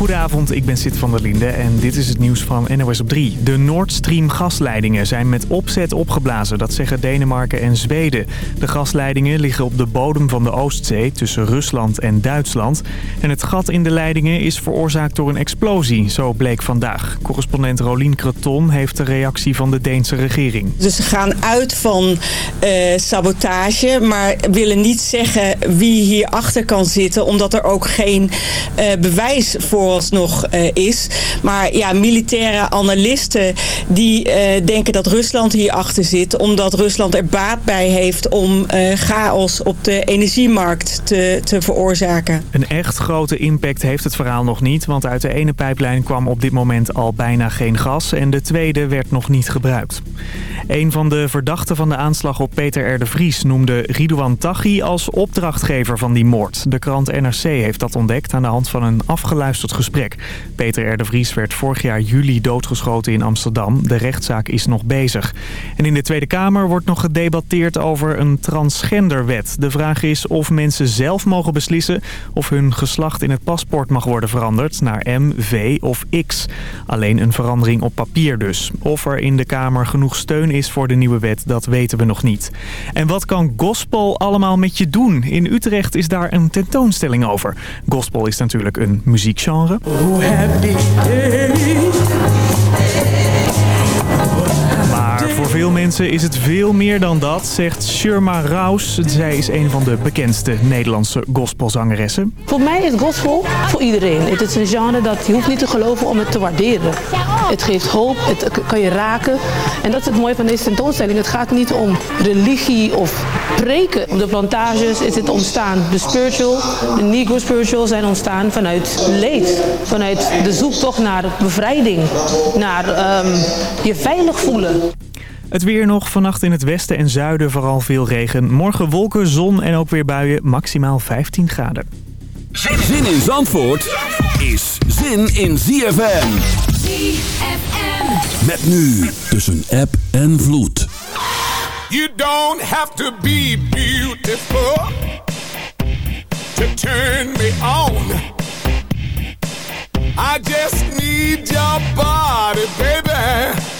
Goedenavond, ik ben Sid van der Linde en dit is het nieuws van NOS op 3. De Nord Stream gasleidingen zijn met opzet opgeblazen, dat zeggen Denemarken en Zweden. De gasleidingen liggen op de bodem van de Oostzee tussen Rusland en Duitsland. En het gat in de leidingen is veroorzaakt door een explosie, zo bleek vandaag. Correspondent Rolien Creton heeft de reactie van de Deense regering. Dus ze gaan uit van uh, sabotage, maar willen niet zeggen wie hierachter kan zitten... omdat er ook geen uh, bewijs vooralsnog uh, is. Maar ja, militaire analisten die denken dat Rusland hierachter zit... omdat Rusland er baat bij heeft om chaos op de energiemarkt te, te veroorzaken. Een echt grote impact heeft het verhaal nog niet... want uit de ene pijplijn kwam op dit moment al bijna geen gas... en de tweede werd nog niet gebruikt. Een van de verdachten van de aanslag op Peter R. Vries noemde Ridouan Taghi als opdrachtgever van die moord. De krant NRC heeft dat ontdekt aan de hand van een afgeluisterd Peter R. Vries werd vorig jaar juli doodgeschoten in Amsterdam. De rechtszaak is nog bezig. En in de Tweede Kamer wordt nog gedebatteerd over een transgenderwet. De vraag is of mensen zelf mogen beslissen of hun geslacht in het paspoort mag worden veranderd naar M, V of X. Alleen een verandering op papier dus. Of er in de Kamer genoeg steun is voor de nieuwe wet, dat weten we nog niet. En wat kan gospel allemaal met je doen? In Utrecht is daar een tentoonstelling over. Gospel is natuurlijk een muziekgenre. Maar voor veel mensen is het veel meer dan dat, zegt Shirma Raus. Zij is een van de bekendste Nederlandse gospelzangeressen. Voor mij is gospel voor iedereen. Het is een genre dat je hoeft niet te geloven om het te waarderen. Het geeft hoop, het kan je raken. En dat is het mooie van deze tentoonstelling. Het gaat niet om religie of preken. Op de plantages is het ontstaan. De spiritual, de negro spiritual zijn ontstaan vanuit leed. Vanuit de zoektocht naar bevrijding. Naar um, je veilig voelen. Het weer nog. Vannacht in het westen en zuiden vooral veel regen. Morgen wolken, zon en ook weer buien. Maximaal 15 graden. Zin in Zandvoort is zin in ZFM. ZFM. Met nu tussen app en vloed. You don't have to be beautiful to turn me on. I just need your body, baby.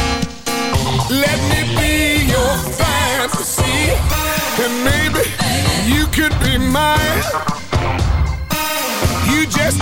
Let me be your fantasy, and maybe you could be mine. You just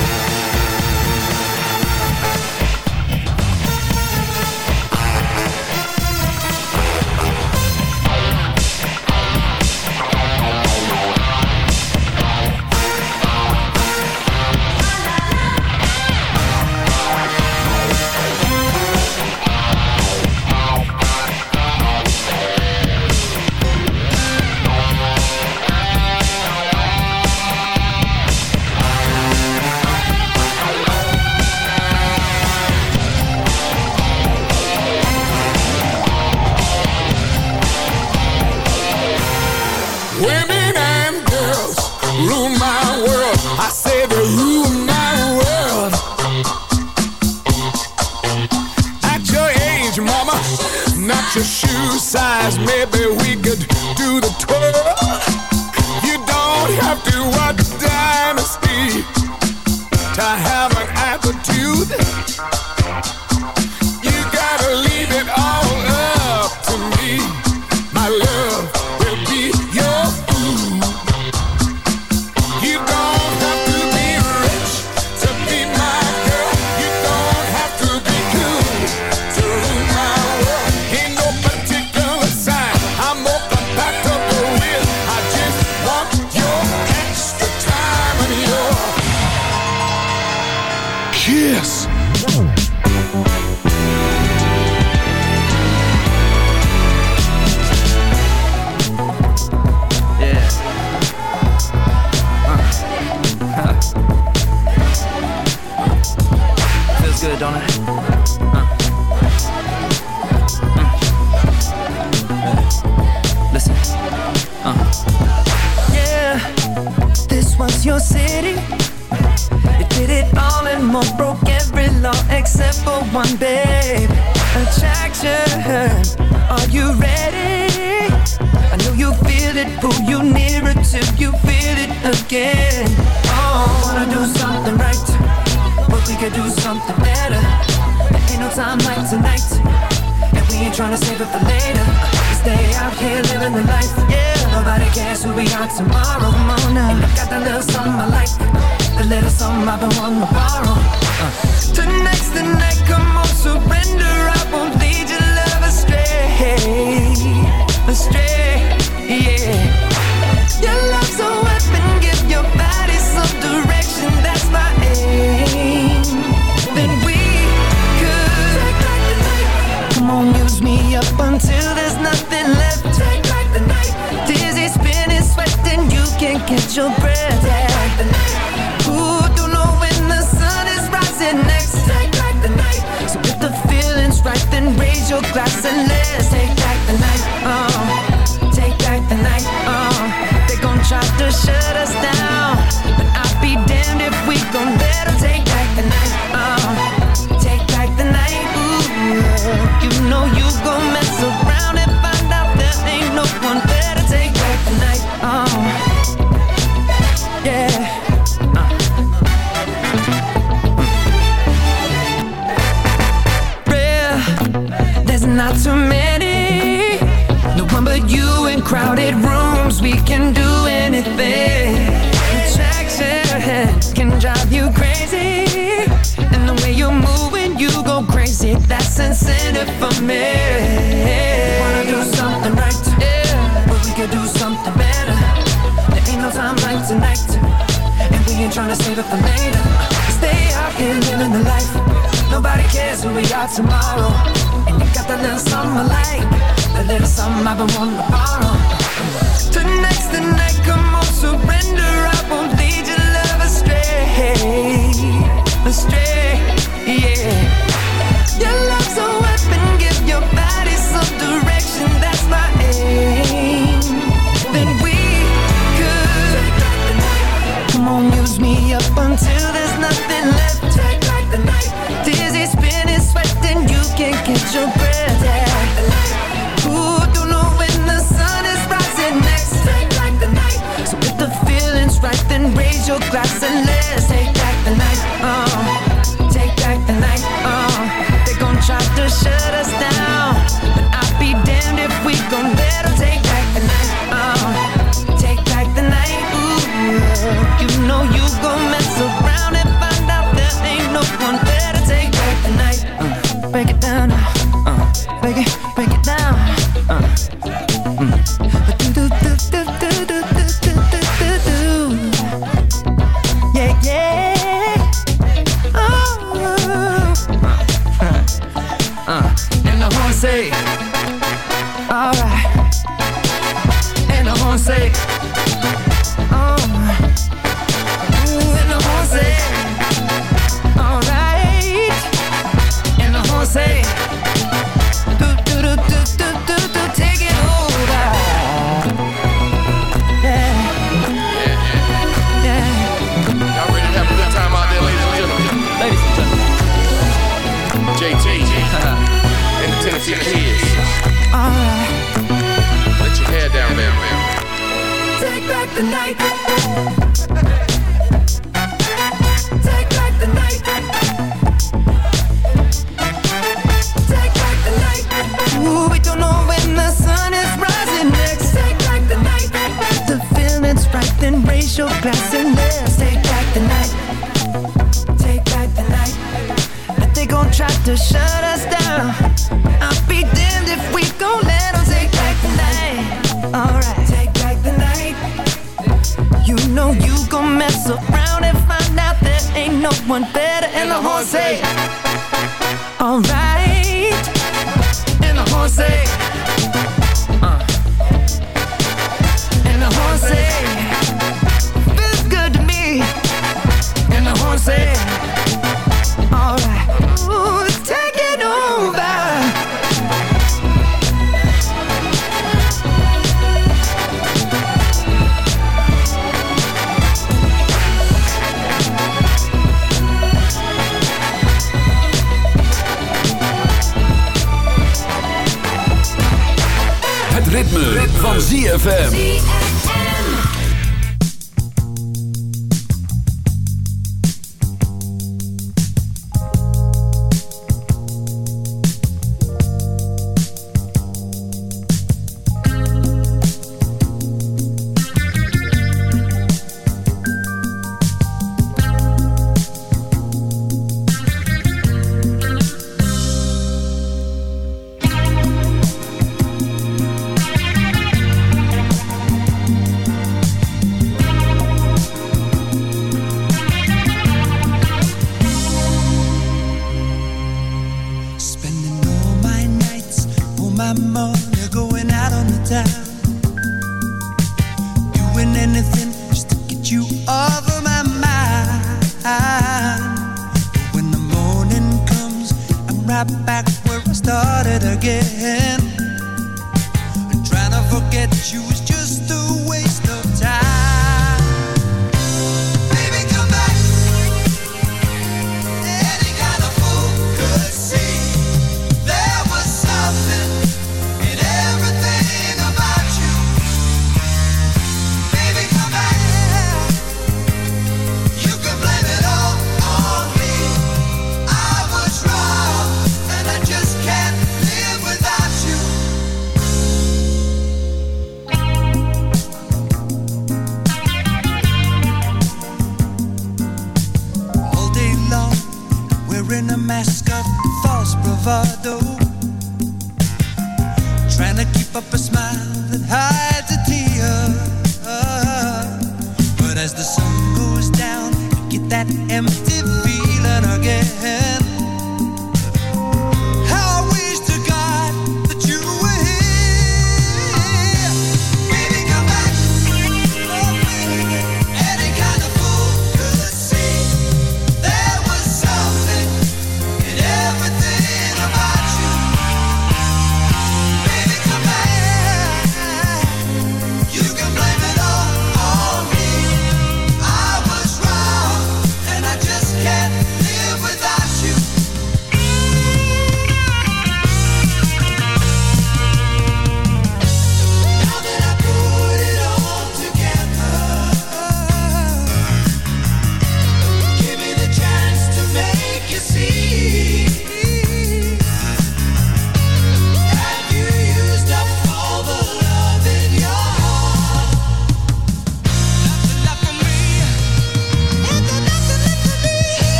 Van ZFM.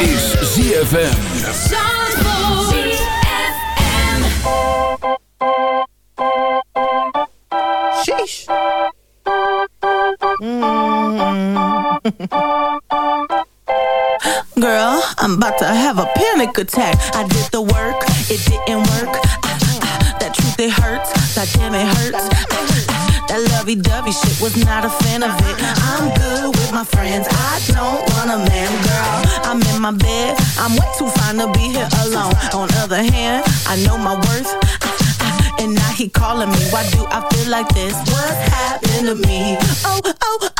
Is ZFM. Zandvoort. ZFM. Sheesh. Girl, I'm about to have a panic attack. I did the work, it didn't work. Ah, ah, that truth, it hurts. That damn, it hurts. Ah, ah, that lovey-dovey shit was not a fan of it. I'm good with my friends. I don't want a man, girl. I'm in my bed. I'm way too fine to be here alone. On other hand, I know my worth. And now he calling me. Why do I feel like this? What happened to me? Oh, oh, oh.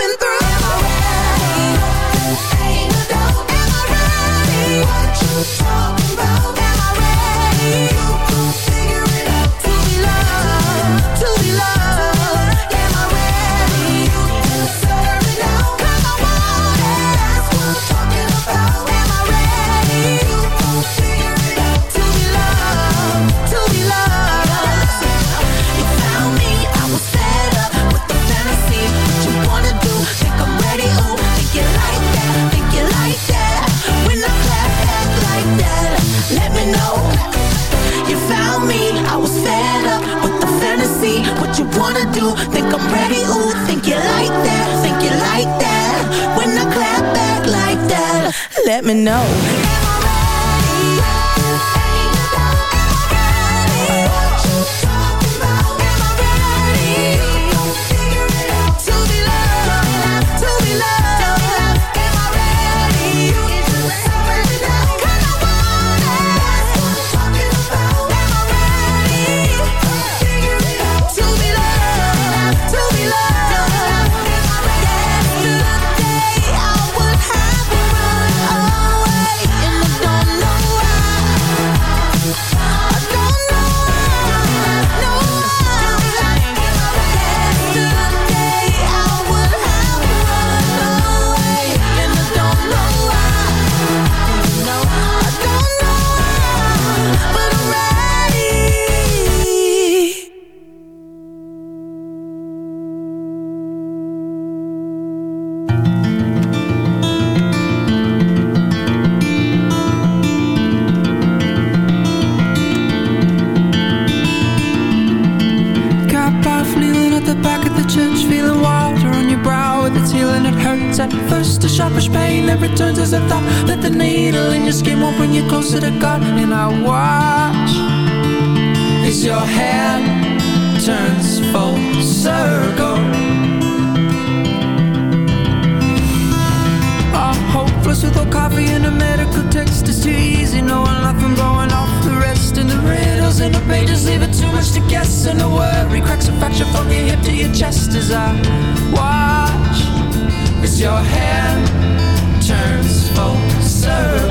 let me know. chest as I watch as your hand turns full circle.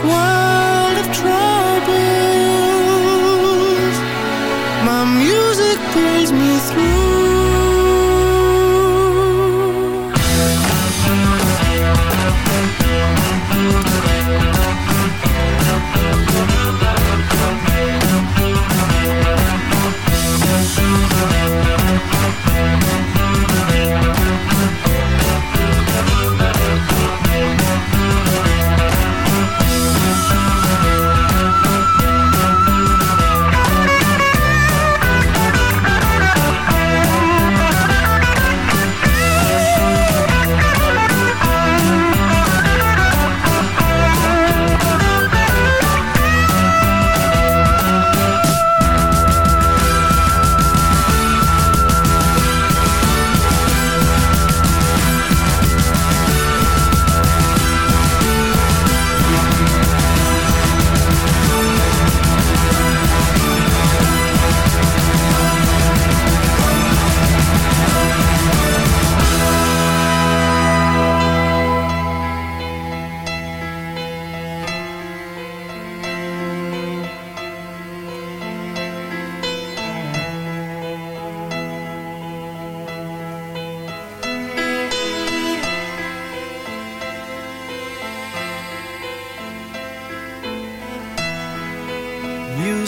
world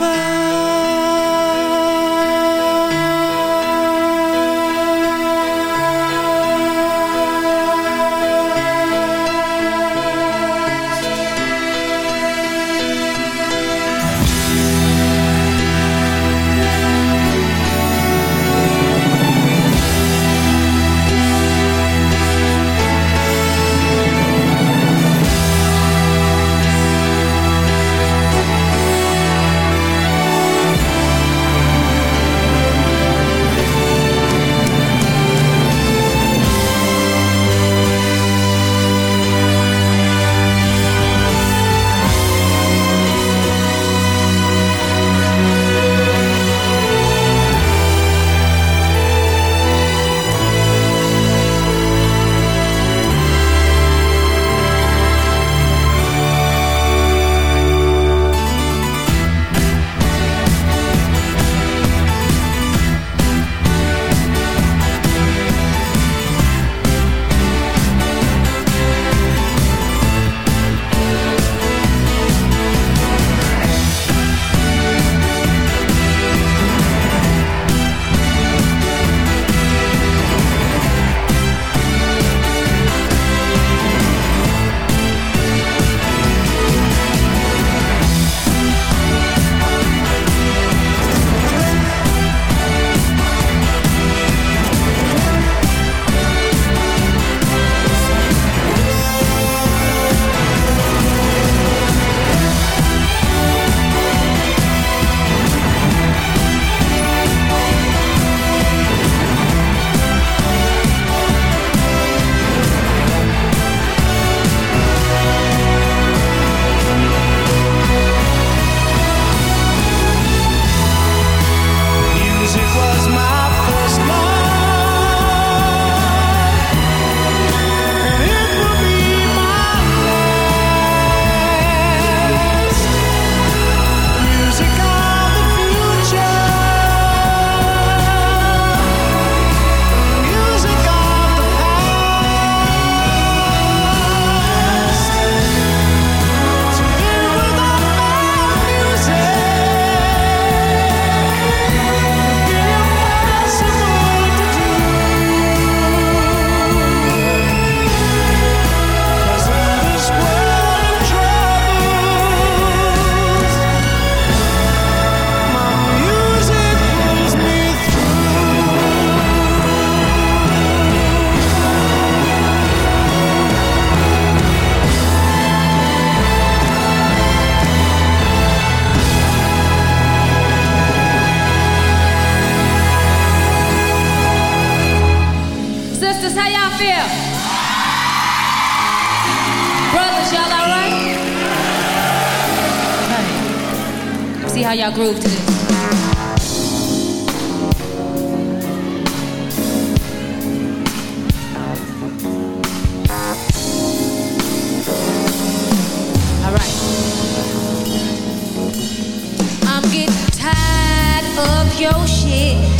Tot how y'all groove to this. Alright. I'm getting tired of your shit.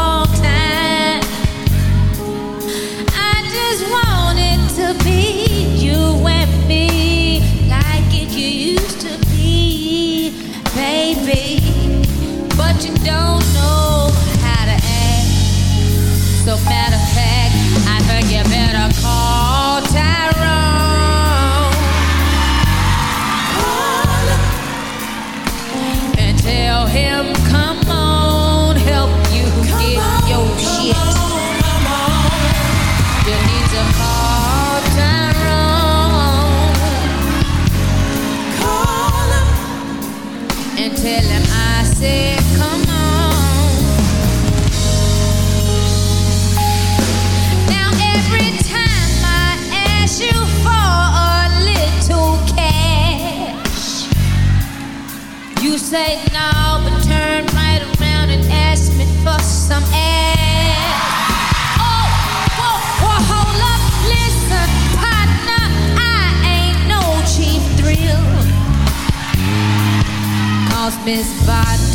this body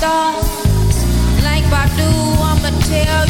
stars like Badu. I'ma tell you.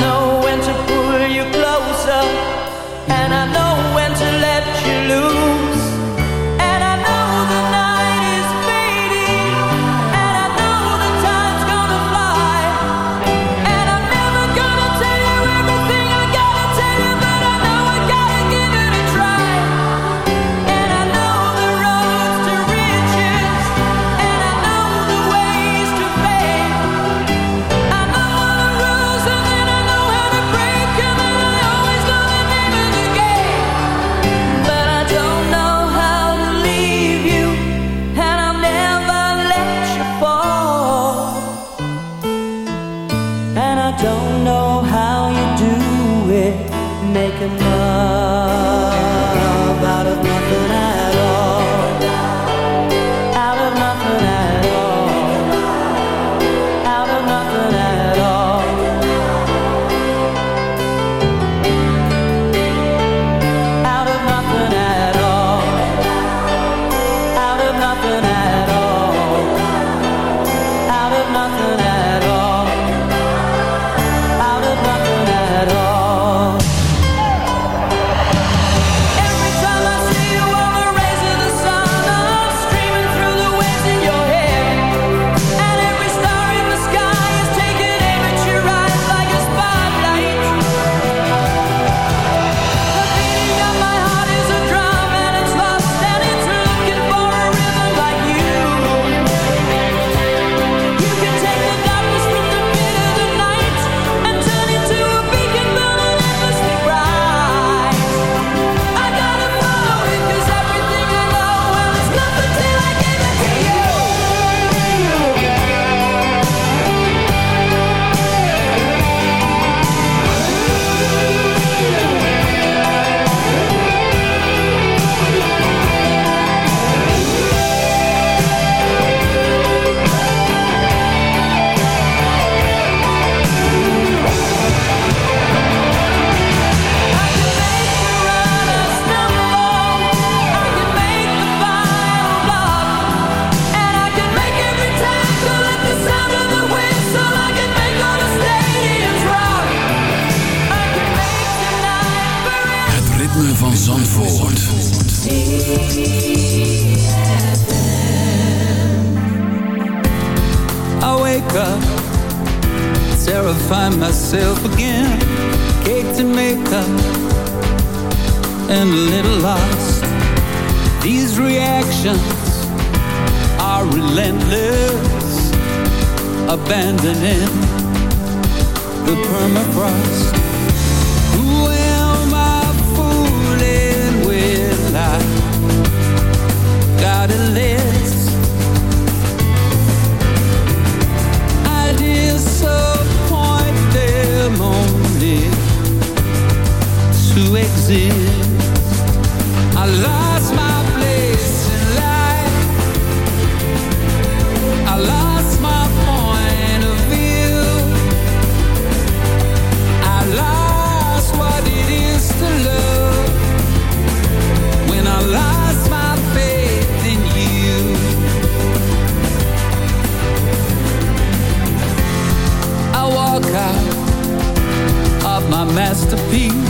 know myself again. To make up And a little lost. These reactions Are relentless Abandoning The permafrost. Who am I fooling with? I gotta live exist. I lost my place in life. I lost my point of view. I lost what it is to love. When I lost my faith in you. I walk out of my masterpiece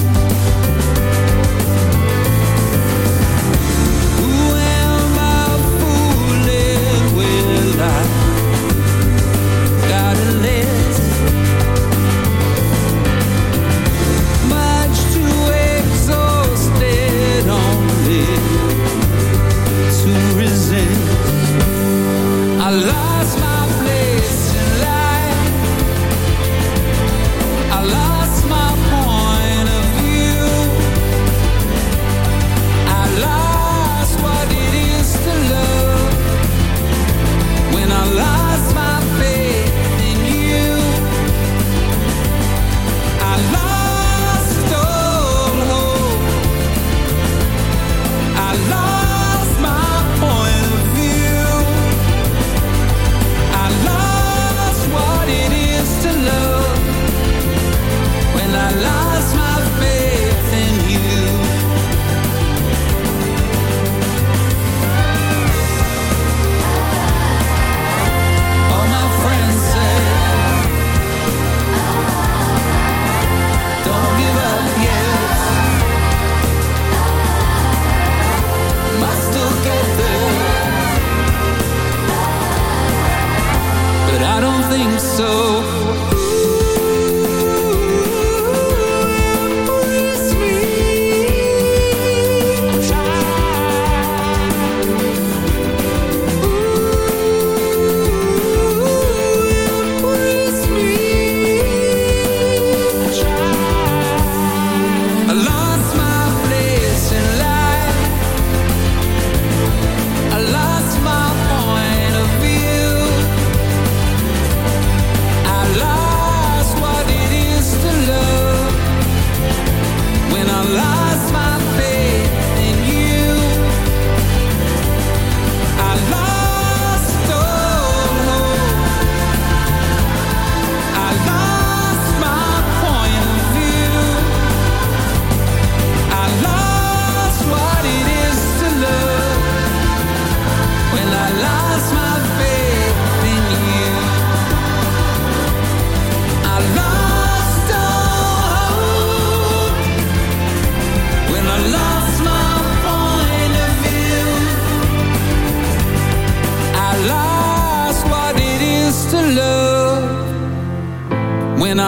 Life.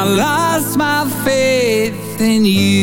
I lost my faith in you.